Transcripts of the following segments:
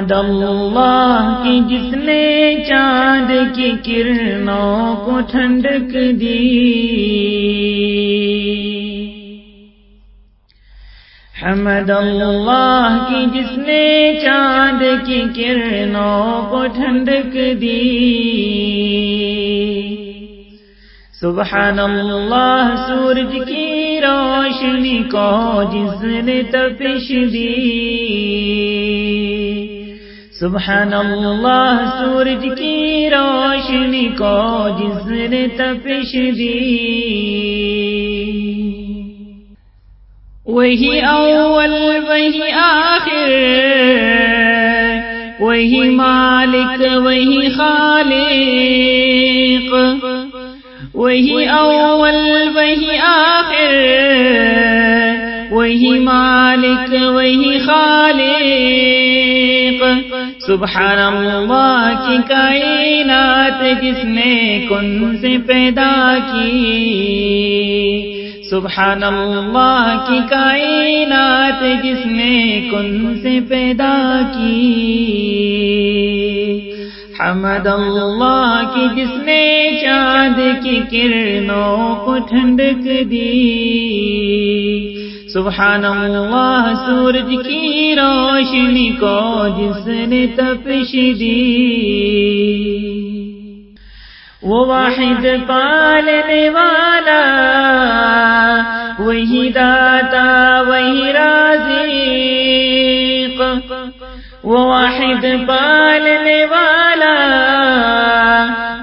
حمد اللہ کی جس نے چاند کی کرنوں کو ٹھنڈک دی۔ حمد اللہ کی جس نے چاند کی کرنوں کو ٹھنڈک دی۔ سبحان اللہ سورج کی روشنی کو جس نے تپش دی۔ سبحان اللہ سورج کی روشنی کو جس نے تپش دی۔ وہی اول وہی آخر وہی مالک وہی خالق۔ وہی اول وہی آخر۔ وہی مالک، وہی خالق۔ سبحان اللہ کی کائنات جس نے کن سے پیدا کی۔ سبحان اللہ کی کائنات جس نے کن سے پیدا کی۔ حمد اللہ کی جس نے چاند کی کرنوں کو ٹھنڈک دی۔ سبحان اللہ سورج کی روشنی کو جس نے تپش دی۔ وہ واحد پالنے والا، وہی داتا، وہی رازق۔ وہ واحد پالنے والا،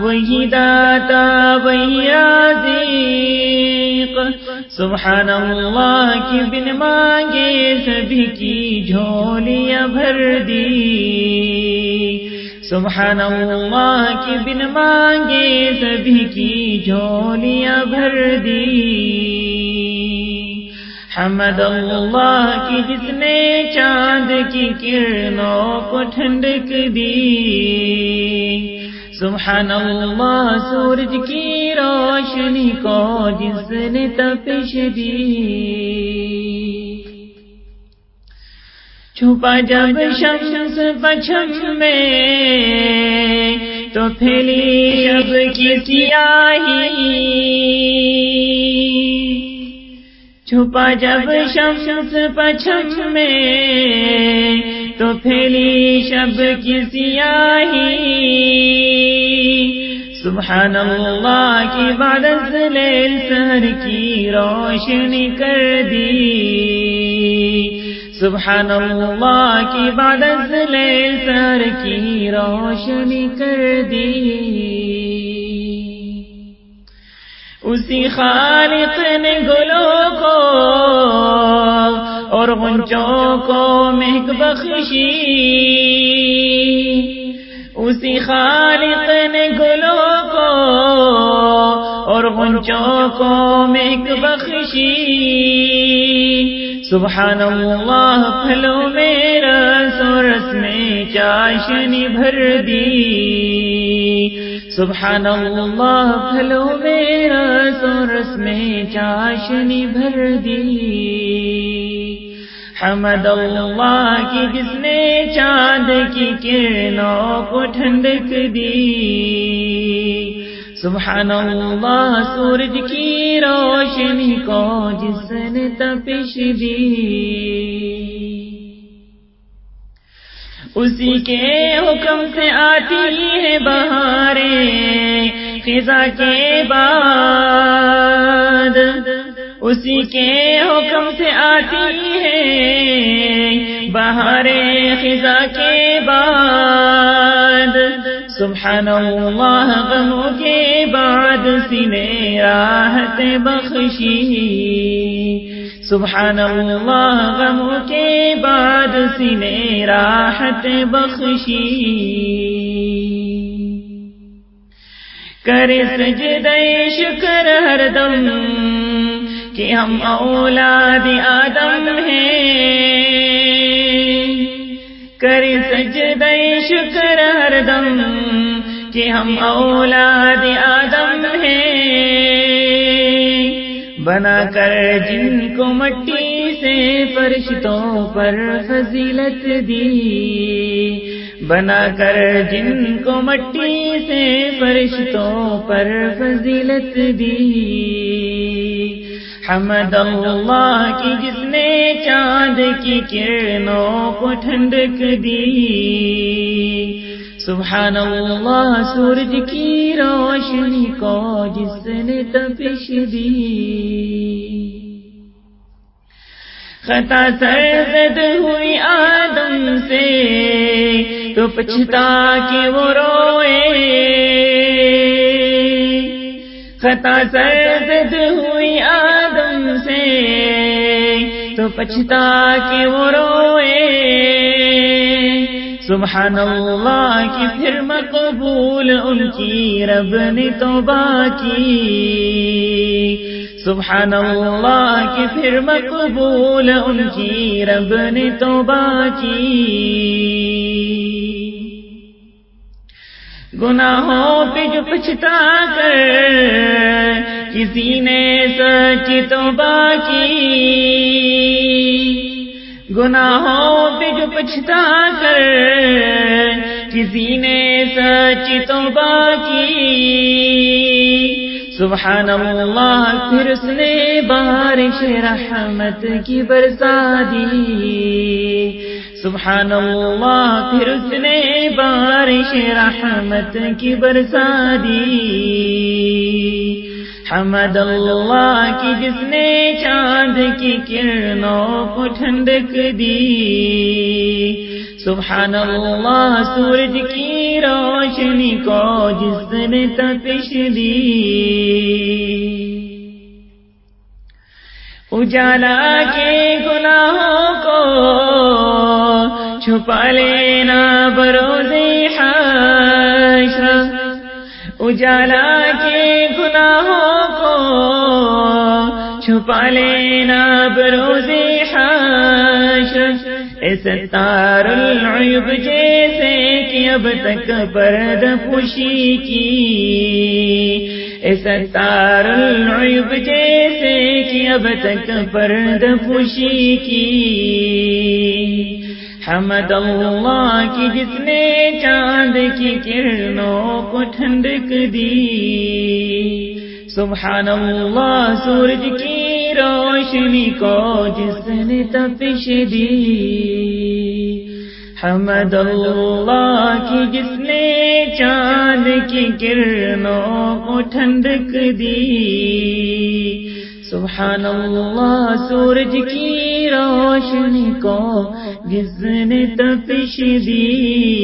وہی داتا، وہی رازق۔ سبحان اللہ کی بن مانگے سبھی کی جھولیاں بھر دی۔ سبحان اللہ کی بن مانگے سبھی کی جھولیاں بھر دی۔ حمد اللہ کی جس نے چاند کی کرنوں کو ٹھنڈک دی۔ سبحان اللہ سورج کی روشنی کو جس نے تپش دی۔ چھپا جب شمس پچھم میں، تو پھیلی شب کی سیاہی۔ چھپا جب شمس پچھم میں، تو پھیلی شب کی سیاہی۔ سبحان اللہ کی بادت لیل سہر کی روشنی کر دی سبحان اللہ کی بادت لیل سہر کی روشنی کر دی اسی خالق نے گلوں کو اور غنچوں کو مہک بخشی۔ اسی خالق نے گلوں کو اور غنچوں کو مہک بخشی۔ سبحان اللہ پھلوں میں رس و رس میں چاشنی بھر دی۔ سبحان اللہ پھلوں میں رس و رس میں چاشنی بھر دی۔ حمد اللہ کی جس نے چاند کی کرنوں کو ٹھنڈک دی۔ سبحان اللہ، سورج کی روشنی کو جس نے تپش دی۔ اسی کے حکم سے آتی ہے بہاریں خزا کے بعد۔ اسی کے حکم سے آتی ہے۔ بہاریں خزا کے بعد۔ سبحان اللہ غموں کے بعد سینے راحت بخشی۔ سبحان اللہ غموں کے بعد سینے راحت بخشی۔ کرے سجدے شکر ہر دم۔ کہ ہم اولاد آدم ہیں۔ کرے سجدے شکر ہر دم کہ ہم اولاد آدم ہیں۔ بنا کر جن کو مٹی سے فرشتوں پر فضیلت دی۔ بنا کر جن کو مٹی سے فرشتوں پر فضیلت دی۔ حمد اللہ کی جس نے چاند کی کرنوں کو ٹھنڈک دی۔ سبحان اللہ سورج کی روشنی کو جس نے تپش دی۔ خطا سرزد ہوئی آدم سے، تو پچھتا کہ وہ روئے۔ خطا سرزد ہوئی آدم تو پچھتا کہ وہ روئے۔ سبحان اللہ کی پھر مقبول ان کی، رب نے توبہ کی۔ سبحان اللہ کی پھر مقبول ان کی، رب نے توبہ کی۔ گناہوں پہ جو پچھتا کر کسی نے سچ توبہ کی گناہوں پہ جو پچھتا کر، کسی نے سچ تو باقی۔ سبحان اللہ پھر اس نے بارش رحمت کی برسا دی۔ سبحان اللہ پھر اس نے بارش رحمت کی برسا دی۔ حمد اللہ کی جس نے چاند کی کرنوں کو ٹھنڈک دی۔ سبحان اللہ سورج کی روشنی کو جس نے تپش دی۔ اجالا کے گناہوں کو چھپا لینا بروزے حشر۔ اجالا کے گناہوں چھپا لینا بروز اس تار العیب جیسے کہ اب تک پرد پوشی کی۔ اس تار العیب جیسے کہ اب تک پرد پوشی کی۔ حمد اللہ کی جس نے چاند کی کرنوں کو ٹھنڈک دی۔ سبحان اللہ سورج کی روشنی کو جس نے تپش دی۔ حمد اللہ کی جس نے چاند کی کرنوں کو ٹھنڈک دی۔ سبحان اللہ سورج کی روشنی کو جس نے تپش دی۔